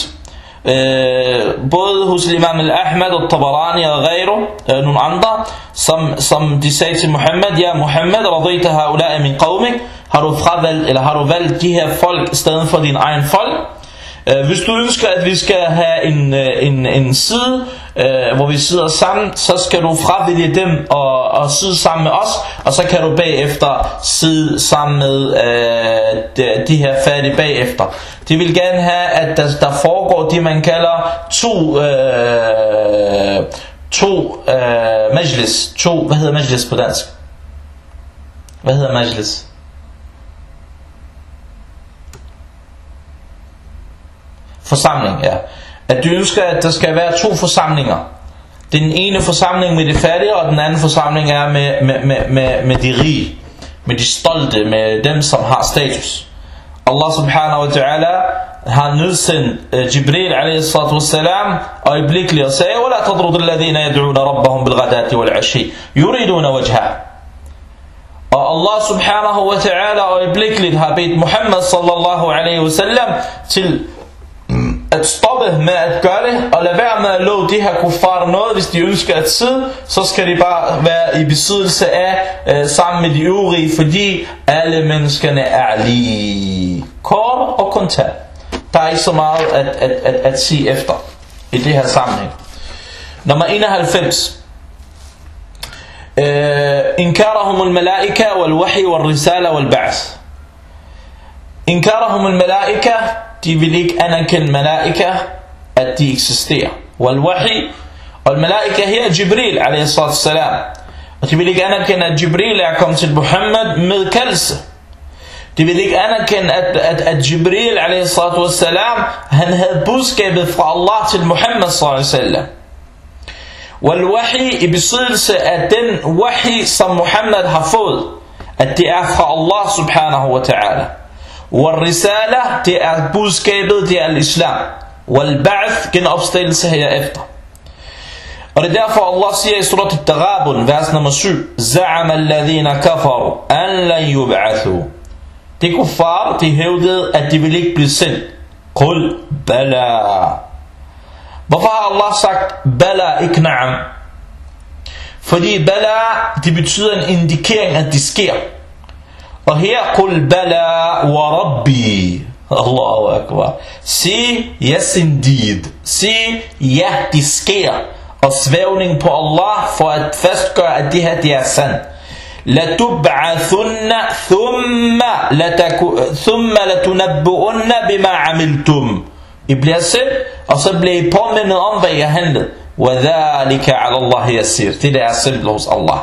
Øh, både hos Imam al-Ahmad og Tabarani og Ghairo, øh, nogle andre, som, som de sagde til Muhammad, ja Muhammad, radita haulai min qawmik, har du fravalgt, eller har du valgt de her folk i stedet for din egen folk? Øh, hvis du ønsker, at vi skal have en, øh, en, en side, øh, hvor vi sidder sammen, så skal du fravælge dem og, og sidde sammen med os, og så kan du bagefter sidde sammen med øh, de, de her fattige bagefter. De vil gerne have, at der, der foregår det, man kalder to, øh, to øh, majlis. To, hvad hedder majlis på dansk? Hvad hedder majlis? Forsamling, ja. At du ønsker, at der skal være to forsamlinger. Den ene forsamling med de fattige, og den anden forsamling er med, med, med, med, med de rige. Med de stolte, med dem, som har status. Allah subhanahu wa ta'ala har nedsendt uh, Jibril alayhi salatu wassalam øjeblikkeligt og sagde وَلَا تَضْرُدُ الَّذِينَ يَدْعُونَ رَبَّهُم بِالْغَدَاةِ وَالْعَشِي يُرِيدُونَ وَجْهَا Og Allah subhanahu wa ta'ala øjeblikkeligt har bedt Muhammad sallallahu alayhi wa sallam til at stoppe med at gøre det, og lade være med at love de her kuffar noget, hvis de ønsker at sidde, så skal de bare være i besiddelse af øh, sammen med de øvrige, fordi alle menneskerne er lige kort og kontant. Der er ikke så meget at, at, at, at sige efter i det her sammenhæng. Nummer 91. Øh, Inkarahum al-malaika wal-wahi wal-risala wal-ba'as. Inkarahum al-malaika de vil ikke anerkende malaika, at de eksisterer. Wal-wahi, og malaika her er Jibril, a.s. Og de vil ikke anerkende, at Jibril er kommet til Muhammad med kaldelse. De vil ikke anerkende, at, at, at Jibril, a.s. han havde budskabet fra Allah til Muhammad, s.a.v. Wal-wahi i besiddelse af den wahi, som Muhammad har fået, at det er fra Allah subhanahu wa ta'ala. والرسالة بوزكابل دي الإسلام والبعث كن أبستيل سهي إفتر ولذلك الله سيئة سورة التغابن فأس نمو سو زعم الذين كفروا أن لن يبعثوا. دي كفار دي هودي أتبليك بلسن قل بلا بفاها الله ساك بلا إك نعم فدي بلا دي بتصدر إن إنديكير أن دي سكير Qul bala wa rabbi. Allahu akbar. Sig, yes indeed. Sig, ja, det sker. Og svævning på Allah for at fastgøre, at det her det er sandt. لتبعثن ثم لتكو ثم لتنبؤن بما عملتم I bliver sendt, og så bliver I påmindet om, hvad I har handlet. وَذَلِكَ عَلَى اللَّهِ يَسِير Det der er simpelt hos Allah.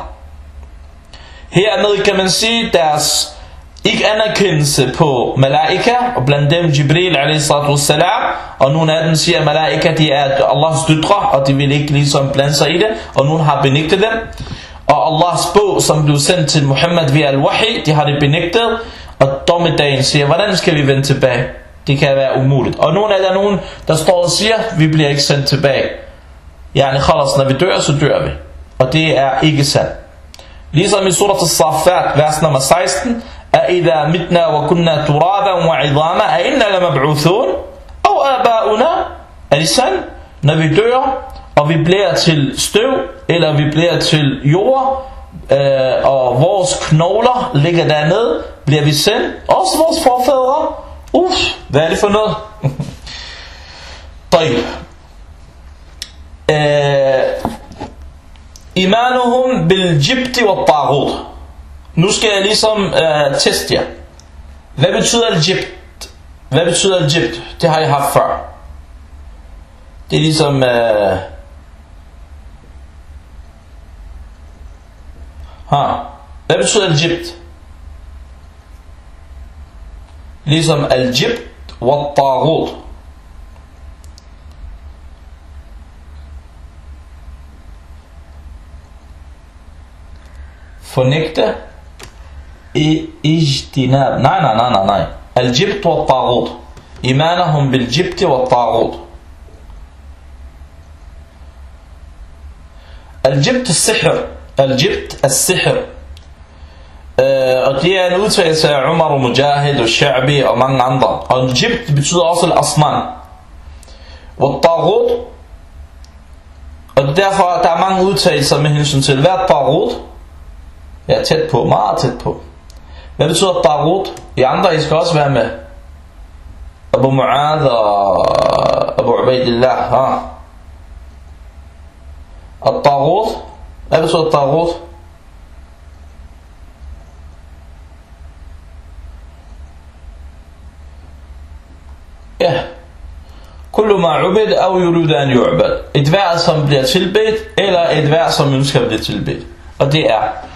Hermed kan man sige deres ikke anerkendelse på malaika, og blandt dem Jibril a.s. og nogle af dem siger, at malaika de er Allahs døtre, og de vil ikke ligesom blande sig i det, og nogle har benægtet dem. Og Allahs bog, som blev sendt til Muhammad via al-Wahi, de har det benægtet, og dommedagen siger, hvordan skal vi vende tilbage? Det kan være umuligt. Og nogle af der nogen, der står og siger, vi bliver ikke sendt tilbage. Ja, khalas, når vi dør, så dør vi. Og det er ikke sandt. Ligesom i surat al-Safat, vers nummer 16, أَإِذَا مِتْنَا وَكُنَّا تُرَابًا وَعِظَامًا أَإِنَّا لَمَبْعُثُونَ أَوْ آبَاؤُنَا Er det sandt? Når vi dør, og vi bliver til støv, eller vi bliver til jord, øh, og vores knogler ligger dernede, bliver vi sendt. Også vores forfædre. Uff, hvad er det for noget? طيب إيمانهم بالجبت والطاغوت Nu skal jeg ligesom øh, teste jer. Hvad betyder al-jibt? Hvad betyder al-jibt? Det har jeg haft før. Det er ligesom... Øh, ha. Hvad betyder al-jibt? Ligesom al-jibt og taghut. Fornægte اجتناب نعم نعم نعم نعم الجبت والطاغوت إيمانهم بالجبت والطاغوت الجبت السحر الجبت السحر det er en udtalelse af Umar og Mujahid og Sha'bi og mange andre. Og Jibt betyder også al-Asman. Og Taghut, og derfor der er mange udtalelser med hensyn til hvert Taghut. Ja, tæt på, meget tæt på. Hvad betyder Taghut? I andre, I skal også være med. Abu Mu'ad og Abu Ubaidillah. Ha. Og Taghut, hvad betyder Taghut? Ja. Kullu ma ubid au yuridu an yu'bad. Et værd, som bliver tilbedt, eller et værd, som ønsker at blive tilbedt. Og det er.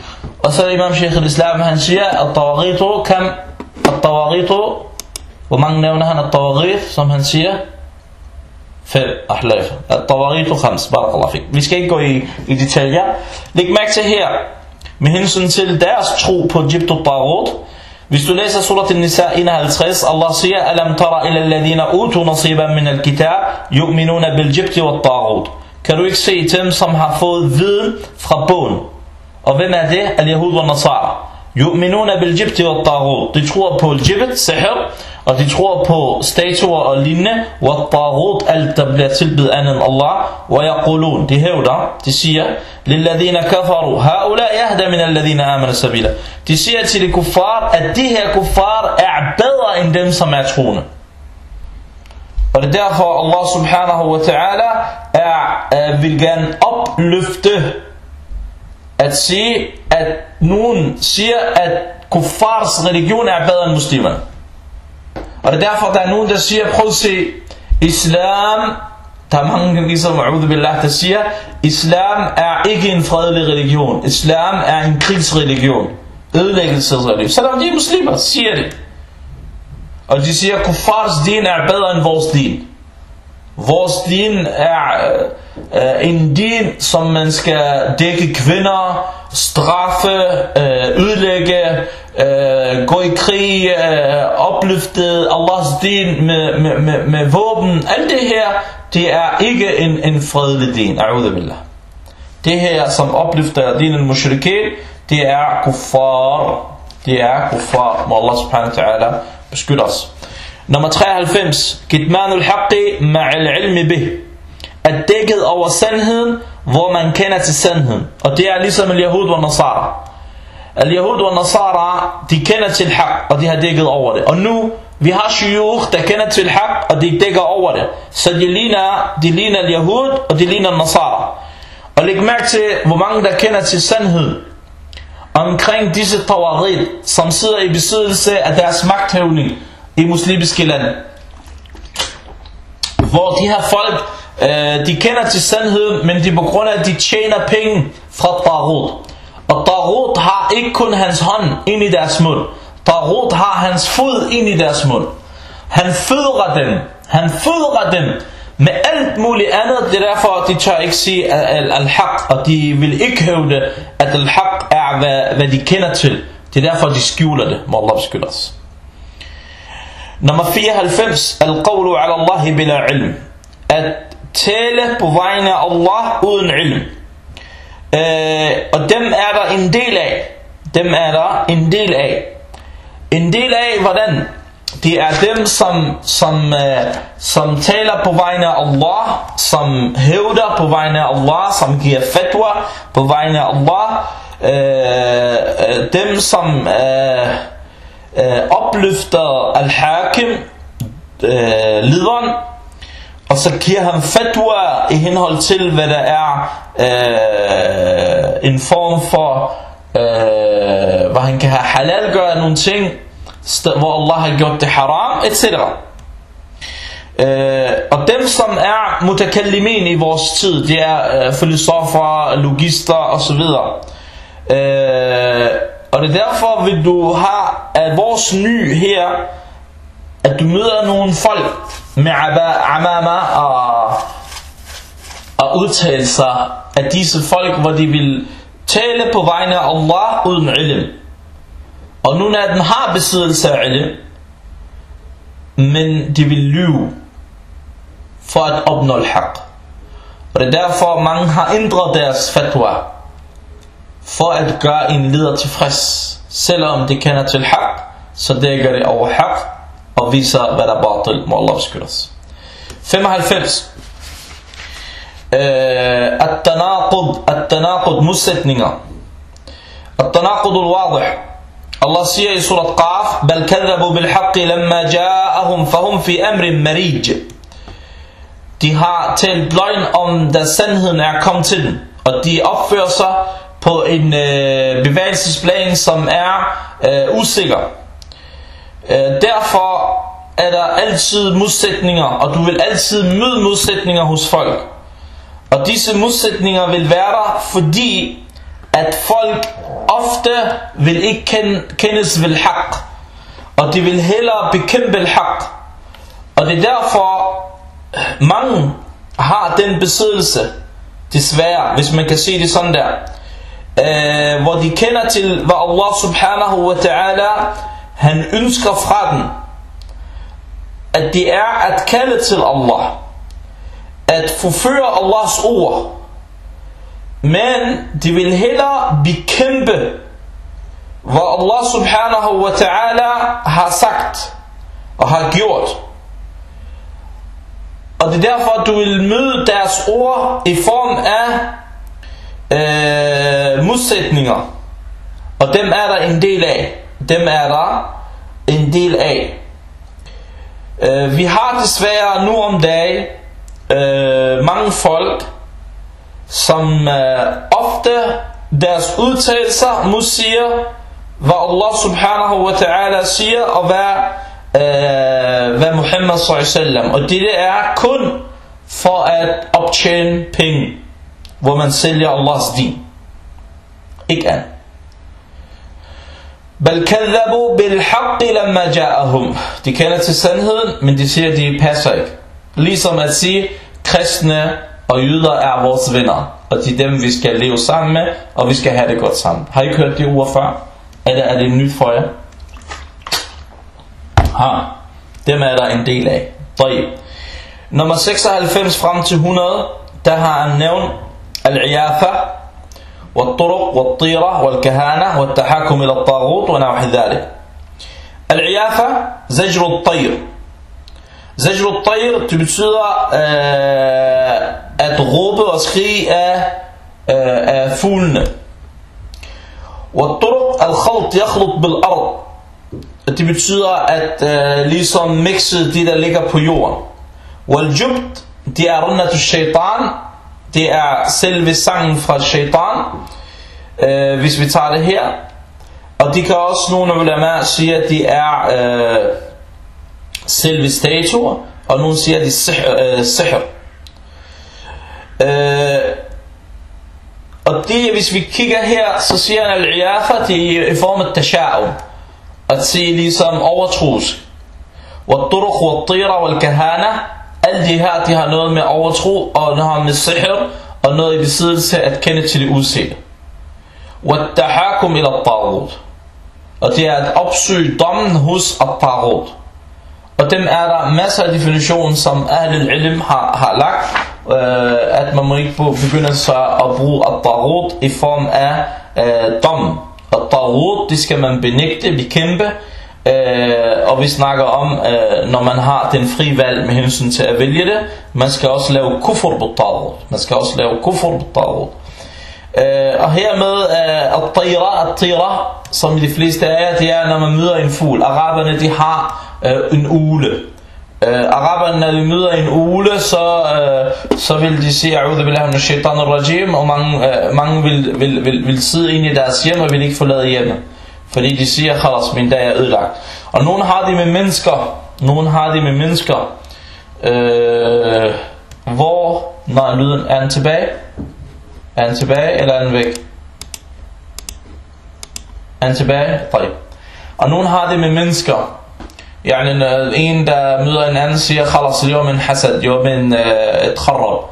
وصل الإمام شيخ الإسلام هنسية الطواغيط كم؟ الطواغيط ومن نونها الطواغيط صم هنسية فل أحلاف الطواغيط خمس بارك الله فيك. مش كيف قوي إيطاليا لك ماك تهير من هنسن تل داس تخو بجيبت الطاغوط Hvis du læser surat al-Nisa 51, Allah siger, Alam tara ila alladhina utu nasiban min al-kitab, yu'minuna bil-jibti wa al-ta'ud. Og hvem er det? Al-Yahud og Nasara. Yu'minuna bil jibti wa taghut. De tror på al-jibt, sihr, og de tror på statuer og lignende, wa taghut, alt der bliver tilbedt andet end Allah, wa yaqulun. De hævder, de siger, lilladhina kafaru, haula yahda min alladhina amana sabila. De siger til de kuffar, at de her kuffar er bedre end dem, som er troende. Og det er derfor, Allah subhanahu wa ta'ala er, er, vil gerne opløfte at sige, at nogen siger, at kuffars religion er bedre end muslimer. Og det er derfor, der er nogen, der siger, prøv at se, islam, der er mange, ligesom Billah, der siger, islam er ikke en fredelig religion. Islam er en krigsreligion. Ødelæggelsesreligion. Selvom de er muslimer, siger det. Og de siger, kuffars din er bedre end vores din. Vores din er øh, en din, som man skal dække kvinder, straffe, øh, ødelægge, øh, gå i krig, øh, opløfte Allahs din med, med, med, med våben. Alt det her, det er ikke en, en fredelig din. A'udhu billah. Det her, som opløfter din al-mushrikin, det er kuffar. Det er kuffar. Må Allah subhanahu wa ta'ala beskytte os. Nummer 93. Kitmanul haqqi ma'al ilmi bih. At dækket over sandheden, hvor man kender til sandheden. Og det er ligesom al-Yahud og Nasara. Al-Yahud og Nasara, de kender til haq, og de har dækket over det. Og nu, vi har shuyukh, der kender til haq, og de dækker over det. Så de ligner, de ligner al-Yahud, og de ligner Nasara. Og læg mærke til, hvor mange der kender til sandheden omkring disse tawarid, som sidder i besiddelse af deres magthævning i muslimske lande. Hvor de her folk, øh, de kender til sandheden, men de på grund af, at de tjener penge fra Tarot. Og Tarot har ikke kun hans hånd ind i deres mund. Tarot har hans fod ind i deres mund. Han fødrer dem. Han fødrer dem med alt muligt andet. Det er derfor, de tør ikke sige al-haq, og de vil ikke hævde, at al-haq er, hvad, hvad de kender til. Det er derfor, de skjuler det. Må Allah beskytte os. Nummer 94. Al-qawlu ala Allah bila ilm. At tale på vegne af Allah uden ilm. Øh, og dem er der en del af. Dem er der en del af. En del af, hvordan? Det er dem, som, som, øh, som taler på vegne af Allah, som hævder på vegne af Allah, som giver fatwa på vegne af Allah. Øh, øh, dem, som øh, øh, opløfter al-hakim, øh, lederen, og så giver han fatwa i henhold til, hvad der er øh, en form for, øh, hvor han kan have halal gøre nogle ting, hvor Allah har gjort det haram, etc. Øh, og dem som er mutakallimin i vores tid, det er øh, filosofer, logister osv. Øh, og det er derfor, vil du har at vores ny her, at du møder nogle folk med amama og, og udtalelser af disse folk, hvor de vil tale på vegne af Allah uden ilm. Og nogle af dem har besiddelse af ilm, men de vil lyve for at opnå al-haq. Og det er derfor, mange har ændret deres fatwa for at gøre en leder tilfreds. Selvom de kender til haq, så dækker det over haq og viser, hvad der er batil. Må Allah beskytte os. 95. التناقض التناقض modsætninger التناقض الواضح الله siger i surat Qaf بل كذبوا بالحق لما جاءهم فهم في أمر مريج De har talt løgn om, da sandheden er kommet til dem. Og de opfører sig på en øh, bevægelsesplan, som er øh, usikker. Øh, derfor er der altid modsætninger, og du vil altid møde modsætninger hos folk. Og disse modsætninger vil være der, fordi at folk ofte vil ikke kende, kendes ved haq. Og de vil hellere bekæmpe haq. Og det er derfor, øh, mange har den besiddelse, desværre, hvis man kan se det sådan der, øh, hvor de kender til, hvad Allah subhanahu wa ta'ala, han ønsker fra den, at det er at kalde til Allah, at forføre Allahs ord, men de vil hellere bekæmpe, hvad Allah subhanahu wa ta'ala har sagt og har gjort. Og det er derfor, at du vil møde deres ord i form af øh, modsætninger. Og dem er der en del af. Dem er der en del af. Øh, vi har desværre nu om dagen øh, mange folk, som øh, ofte deres udtalelser må sige, hvad Allah subhanahu wa ta'ala siger, og hvad, øh, hvad Muhammad sallallahu Og det er kun for at optjene penge, hvor man sælger Allahs din. Ikke andet. Bal kadhabu bil haqqi lamma. De kender til sandheden, men de siger, at de passer ikke. Ligesom at sige, kristne og jøder er vores venner, og de er dem, vi skal leve sammen med, og vi skal have det godt sammen. Har I hørt de ord før? Eller er det nyt for jer? Ha. Dem er der en del af. Nummer 96 frem til 100, der har han nævnt العيافة والطرق والطيرة والكهانة والتحاكم إلى الطاغوت ونوح ذلك. العيافة زجر الطير. زجر الطير تبتصد أتغوب وسخي فولن والطرق الخلط يخلط بالأرض. det betyder, at øh, ligesom mixet det, der ligger på jorden. det er selve sangen fra shaitan, øh, hvis vi tager det her. Og de kan også, nogle ulema sige, at de er øh, selve statuer, og nogle siger, at de er øh, sihr. Øh, og det, hvis vi kigger her, så siger han al-iyafa, det er i form af tasha'um. At sige ligesom overtrosk. والطرق والطيرة والكهانة alt det her, de har noget med overtro, og noget har med sihr, og noget i besiddelse at kende til det udseende. وَالتَّحَاكُمْ إِلَى الطَّاغُوت Og det er at opsøge dommen hos at-taghut. Og dem er der masser af definition, som Ahlul Ilm har, har lagt, øh, at man må ikke begynde så at bruge at i form af øh, dom. At det skal man benægte, bekæmpe, øh, og vi snakker om, øh, når man har den fri valg med hensyn til at vælge det, man skal også lave kufur på Man skal også lave kufur på Øh, og hermed uh, at-tira, at-tira, som de fleste af det er, når man møder en fugl. Araberne, de har øh, en ule. Øh, araberne, når de møder en ule, så, øh, så vil de sige, A'udhu billahi min shaitan rajim og mange, øh, mange vil, vil, vil, vil sidde inde i deres hjem og vil ikke forlade hjemme. Fordi de siger, khalas, min dag er ødelagt. Og nogen har det med mennesker, nogen har det med mennesker, uh, hvor, når lyden er tilbage, er han tilbage, eller er han væk? Er han tilbage? طيب. Og nogen har det med mennesker. يعني en, der møder en anden, siger, خلاص اليوم من حسد, يوم من اتخرب.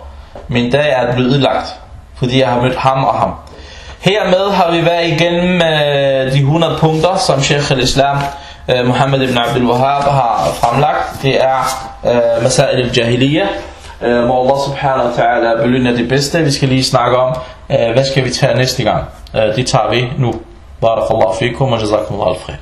Min dag er blevet udlagt, fordi jeg har mødt ham og ham. Hermed har vi været igennem de 100 punkter, som Sheikh al-Islam øh, Muhammad ibn Abdul Wahhab har fremlagt. Det er øh, Masail al-Jahiliyyah. Øh, må Allah subhanahu wa ta'ala belønner det bedste. Vi skal lige snakke om, øh, hvad skal vi tage næste gang. Øh, det tager vi nu. Barakallahu fikum og jazakumullahu al-khair.